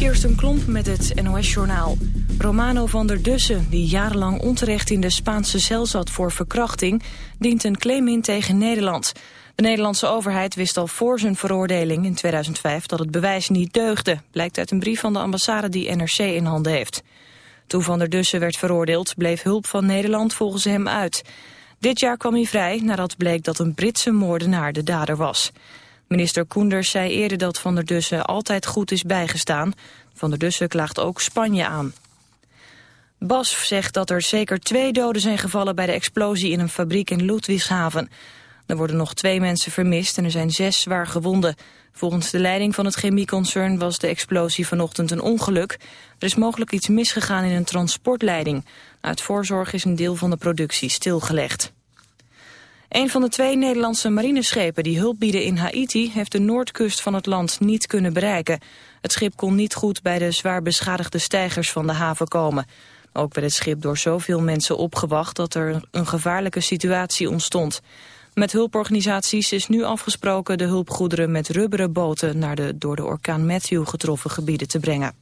Kirsten Klomp met het NOS-journaal. Romano van der Dussen, die jarenlang onterecht in de Spaanse cel zat voor verkrachting... dient een claim in tegen Nederland. De Nederlandse overheid wist al voor zijn veroordeling in 2005 dat het bewijs niet deugde... blijkt uit een brief van de ambassade die NRC in handen heeft. Toen van der Dussen werd veroordeeld bleef hulp van Nederland volgens hem uit. Dit jaar kwam hij vrij nadat bleek dat een Britse moordenaar de dader was... Minister Koenders zei eerder dat Van der Dussen altijd goed is bijgestaan. Van der Dussen klaagt ook Spanje aan. BASF zegt dat er zeker twee doden zijn gevallen bij de explosie in een fabriek in Ludwigshaven. Er worden nog twee mensen vermist en er zijn zes zwaar gewonden. Volgens de leiding van het chemieconcern was de explosie vanochtend een ongeluk. Er is mogelijk iets misgegaan in een transportleiding. Uit voorzorg is een deel van de productie stilgelegd. Een van de twee Nederlandse marineschepen die hulp bieden in Haiti... heeft de noordkust van het land niet kunnen bereiken. Het schip kon niet goed bij de zwaar beschadigde stijgers van de haven komen. Ook werd het schip door zoveel mensen opgewacht... dat er een gevaarlijke situatie ontstond. Met hulporganisaties is nu afgesproken de hulpgoederen met rubberen boten... naar de door de orkaan Matthew getroffen gebieden te brengen.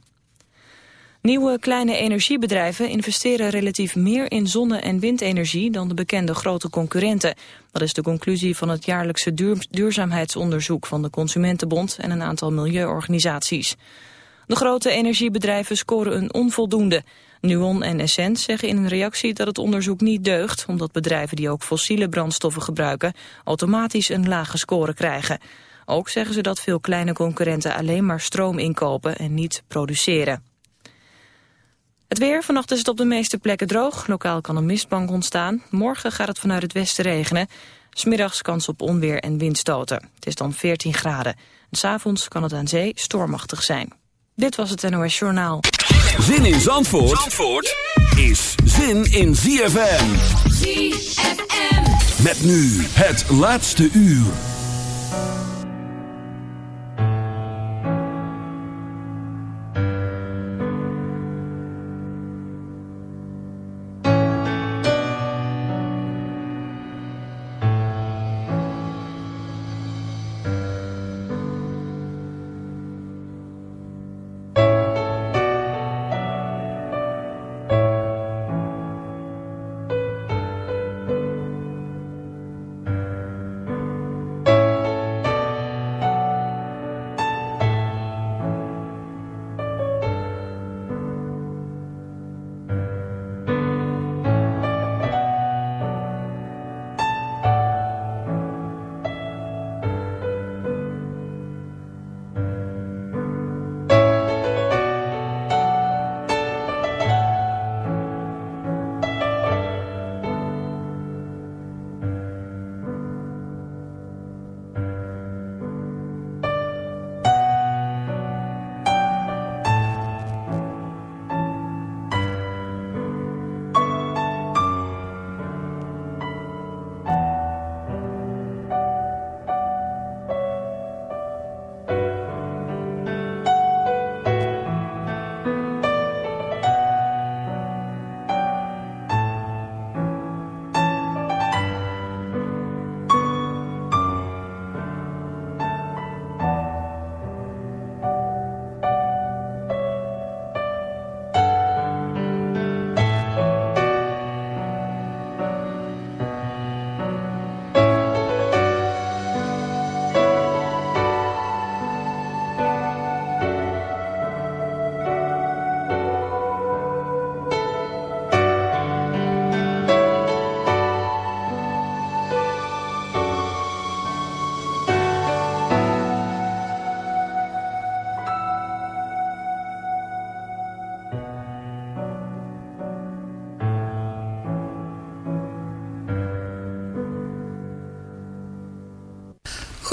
Nieuwe kleine energiebedrijven investeren relatief meer in zonne- en windenergie dan de bekende grote concurrenten. Dat is de conclusie van het jaarlijkse duurzaamheidsonderzoek van de Consumentenbond en een aantal milieuorganisaties. De grote energiebedrijven scoren een onvoldoende. Nuon en Essent zeggen in een reactie dat het onderzoek niet deugt... omdat bedrijven die ook fossiele brandstoffen gebruiken... automatisch een lage score krijgen. Ook zeggen ze dat veel kleine concurrenten alleen maar stroom inkopen en niet produceren. Het weer, vannacht is het op de meeste plekken droog. Lokaal kan een mistbank ontstaan. Morgen gaat het vanuit het westen regenen. Smiddags kans op onweer en windstoten. Het is dan 14 graden. S'avonds kan het aan zee stormachtig zijn. Dit was het NOS Journaal. Zin in Zandvoort, Zandvoort is zin in ZFM. ZFM. Met nu het laatste uur.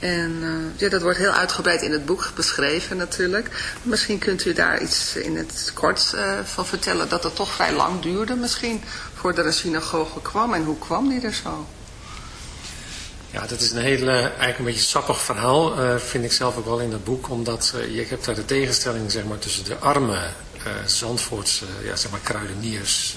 En ja, dat wordt heel uitgebreid in het boek beschreven natuurlijk. Misschien kunt u daar iets in het kort uh, van vertellen dat het toch vrij lang duurde misschien voordat de synagoge kwam. En hoe kwam die er zo? Ja, dat is een hele, eigenlijk een beetje sappig verhaal, vind ik zelf ook wel in het boek. Omdat je hebt daar de tegenstelling zeg maar, tussen de arme Zandvoortse ja, zeg maar, kruideniers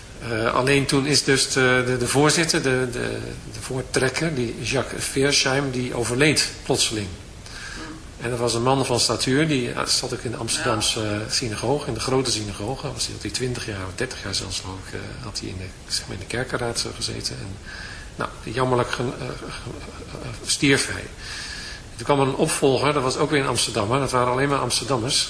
Uh, alleen toen is dus de, de, voorzitter, de, de, de, voortrekker, die Jacques Veersheim, die overleed plotseling. En dat was een man van statuur, die zat ook in de Amsterdamse uh, synagoge, in de grote synagoge. Was hij, had hij 20 jaar of 30 jaar zelfs ik, uh, had hij in de, zeg maar in de kerkenraad gezeten. En, nou, jammerlijk stierf hij. Toen kwam er een opvolger, dat was ook weer in Amsterdam, dat waren alleen maar Amsterdammers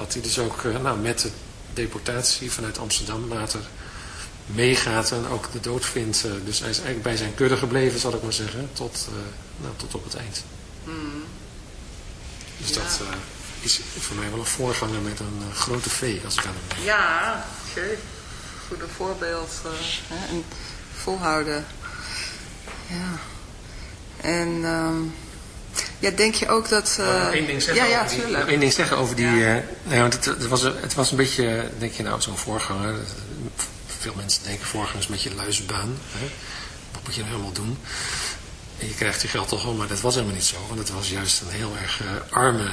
dat hij dus ook eh, nou, met de deportatie vanuit Amsterdam later meegaat en ook de dood vindt. Eh, dus hij is eigenlijk bij zijn kudde gebleven, zal ik maar zeggen, tot, uh, nou, tot op het eind. Mm. Dus ja. dat uh, is voor mij wel een voorganger met een uh, grote V, als ik aan hem denk. Ja, oké. Goede voorbeeld. Hè, en volhouden. Ja. En... Um, ja, denk je ook dat... Uh... één ding zeggen ja, ja, één ding zeggen over die... Ja. Uh, nou, het, het, was, het was een beetje, denk je nou, zo'n voorganger. Veel mensen denken voorganger is een beetje luisbaan. Hè? Wat moet je nou helemaal doen? En je krijgt je geld toch wel, maar dat was helemaal niet zo. Want het was juist een heel erg uh, arme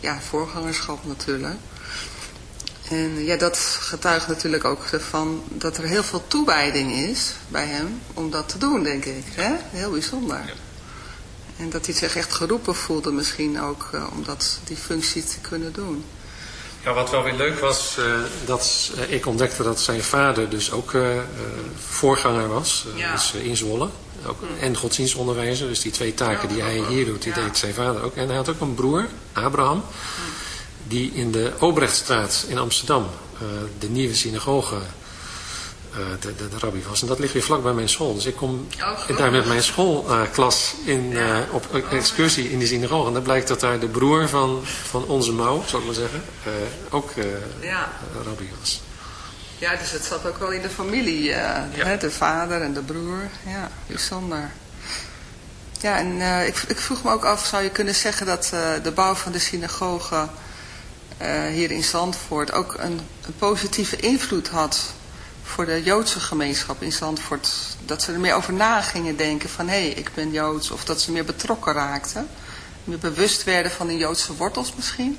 ja, voorgangerschap natuurlijk. En ja, dat getuigt natuurlijk ook van dat er heel veel toewijding is bij hem om dat te doen, denk ik. Hè? Heel bijzonder. Ja. En dat hij zich echt geroepen voelde misschien ook uh, om dat, die functie te kunnen doen. Ja, wat wel weer leuk was, uh, dat uh, ik ontdekte dat zijn vader dus ook voorganger was, ja. dus in Zwolle. Ook, en godsdienstonderwijzer. Dus die twee taken die hij hier doet, die deed zijn vader ook. En hij had ook een broer, Abraham, die in de Obrechtstraat in Amsterdam uh, de nieuwe synagoge uh, de, de, de, rabbi was. En dat ligt weer vlak bij mijn school. Dus ik kom oh, daar met mijn schoolklas uh, in, ja. op excursie in die synagoge. En dan blijkt dat daar de broer van, van onze mouw, zal ik maar zeggen, ook ja. rabbi was. Ja, dus het zat ook wel in de familie. Uh, ja. hè, de vader en de broer. Ja, bijzonder. Ja, en uh, ik, ik, vroeg me ook af, zou je kunnen zeggen dat uh, de bouw van de synagoge hier in Zandvoort ook een, een, positieve invloed had voor de Joodse gemeenschap in Zandvoort? Dat ze er meer over na gingen denken van, hé, hey, ik ben Joods. Of dat ze meer betrokken raakten. Meer bewust werden van hun Joodse wortels misschien?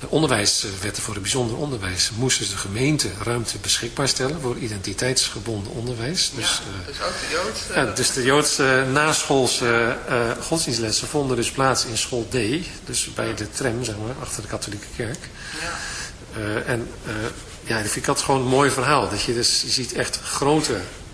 de onderwijswetten voor het bijzonder onderwijs moesten de gemeente ruimte beschikbaar stellen voor identiteitsgebonden onderwijs. Dus, ja, dus ook de Joodse... Ja, dus de Joodse naschoolse uh, godsdienstlessen vonden dus plaats in school D, dus bij de tram, zeg maar, achter de katholieke kerk. Ja. En ja, dat vind ik dat gewoon een mooi verhaal. Dat je dus je ziet echt grote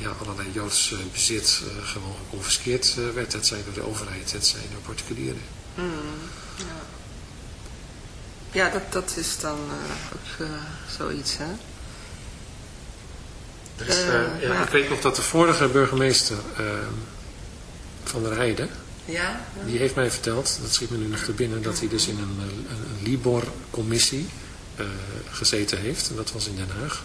ja, allerlei Joods uh, bezit uh, gewoon geconfiskeerd uh, werd. Het zij door de overheid, het zij door particulieren. Mm, ja, ja dat, dat is dan ook zoiets, hè? Dus, ja, ja. Ik weet nog dat de vorige burgemeester van der Heide, ja, die heeft mij verteld, dat schiet me nu nog te binnen, dat hij dus in een, een, een Libor-commissie gezeten heeft. En dat was in Den Haag.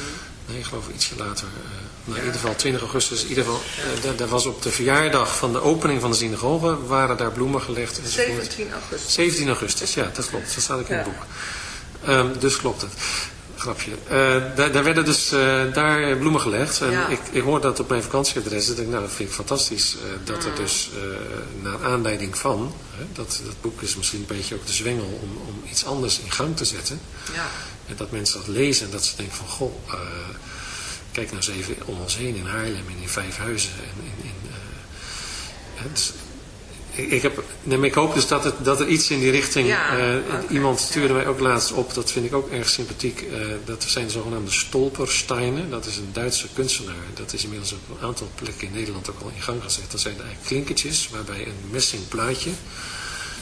nee, ik geloof ietsje later, uh, nou, in ieder geval 20 augustus, in ieder geval, uh, daar was op de verjaardag van de opening van de synagoge, waren daar bloemen gelegd. 17 augustus. 17 augustus, ja, dat klopt, dat staat ook in het boek. Um, dus klopt het grapje. Uh, daar, daar, werden dus uh, daar bloemen gelegd. En ja. ik, ik hoorde dat op mijn vakantieadres. En ik nou, dat vind ik fantastisch. Uh, dat er dus naar aanleiding van, dat, dat boek is misschien een beetje ook de zwengel om, om iets anders in gang te zetten. Ja. En dat mensen dat lezen en dat ze denken van, goh, kijk nou eens even om ons heen in Haarlem en in Vijfhuizen. En in, in, dus, ik, heb, nee, ik hoop dus dat, het, dat er iets in die richting... Ja, uh, okay, iemand stuurde mij ook laatst op, dat vind ik ook erg sympathiek. Uh, dat zijn de zogenaamde Stolpersteinen. Dat is een Duitse kunstenaar. Dat is inmiddels op een aantal plekken in Nederland ook al in gang gezet. Dat zijn eigenlijk klinkertjes waarbij een messing plaatje...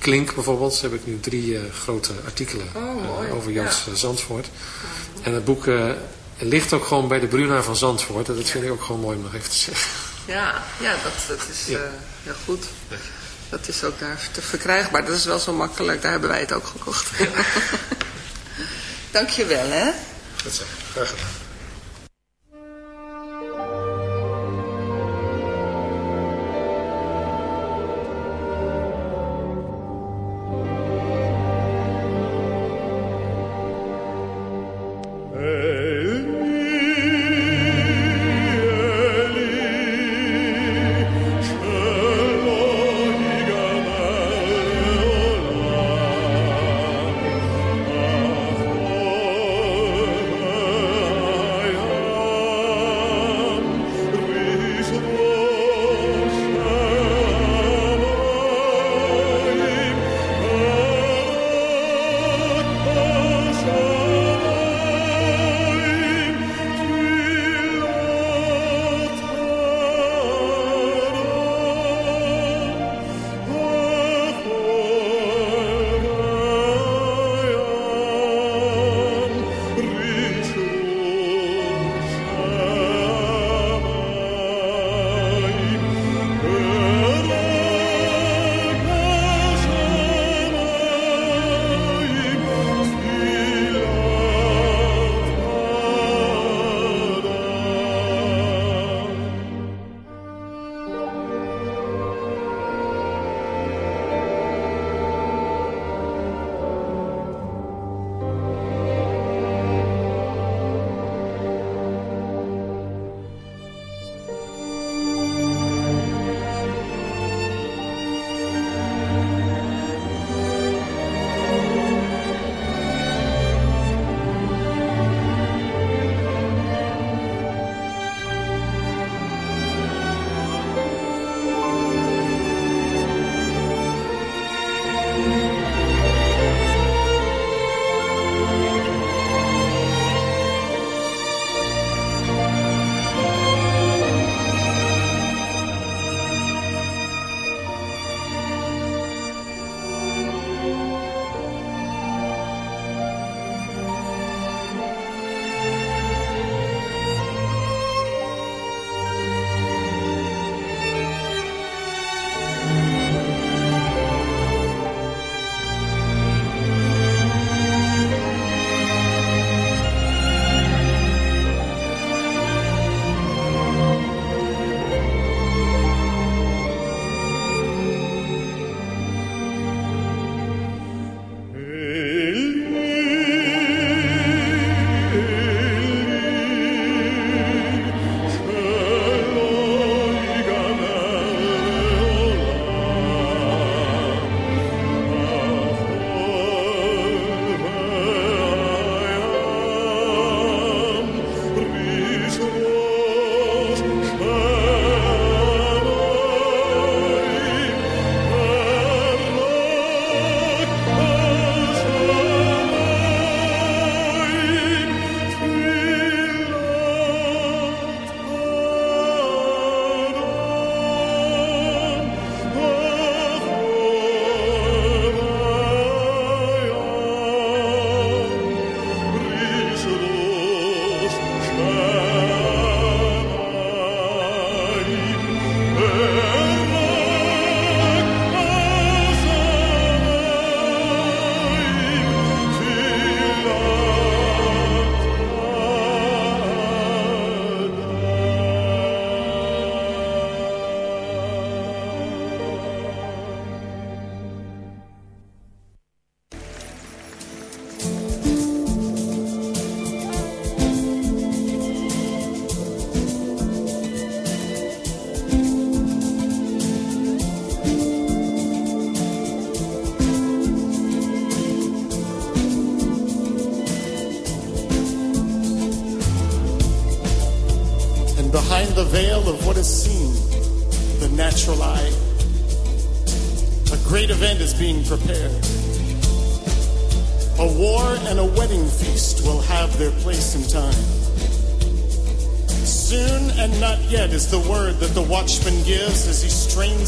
Klink bijvoorbeeld, heb ik nu drie grote artikelen oh, over Joods ja. Zandvoort. En het boek ligt ook gewoon bij de Bruna van Zandvoort. En dat vind ik ook gewoon mooi om nog even te zeggen. Ja, ja dat, dat is ja. Heel goed. Dat is ook daar te verkrijgbaar. Dat is wel zo makkelijk. Daar hebben wij het ook gekocht. Dankjewel, hè. Goed zo. Graag gedaan.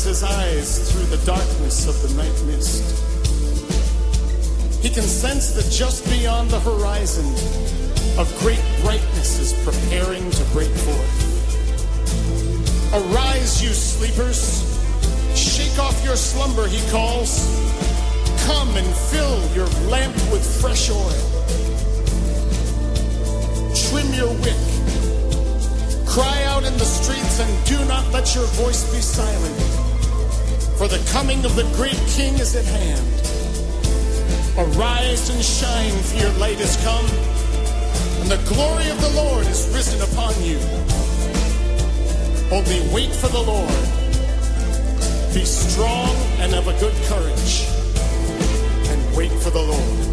Strains his eyes through the darkness of the night mist. He can sense that just beyond the horizon, a great brightness is preparing to break forth. Arise, you sleepers. Shake off your slumber, he calls. Come and fill your lamp with fresh oil. Trim your wick. Cry out in the streets and do not let your voice be silent. For the coming of the great king is at hand. Arise and shine, for your light is come, and the glory of the Lord is risen upon you. Only wait for the Lord. Be strong and of a good courage, and wait for the Lord.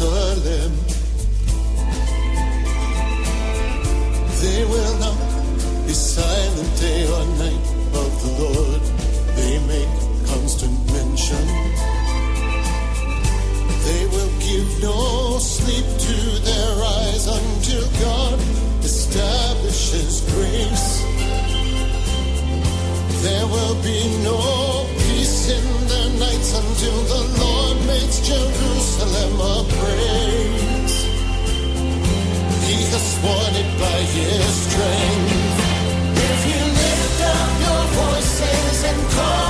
Jerusalem. They will not be silent day or night of the Lord. They make constant mention. They will give no sleep to their eyes until God establishes grace. There will be no peace in their nights until the Lord makes Jerusalem a supported by his strength. If you lift up your voices and call.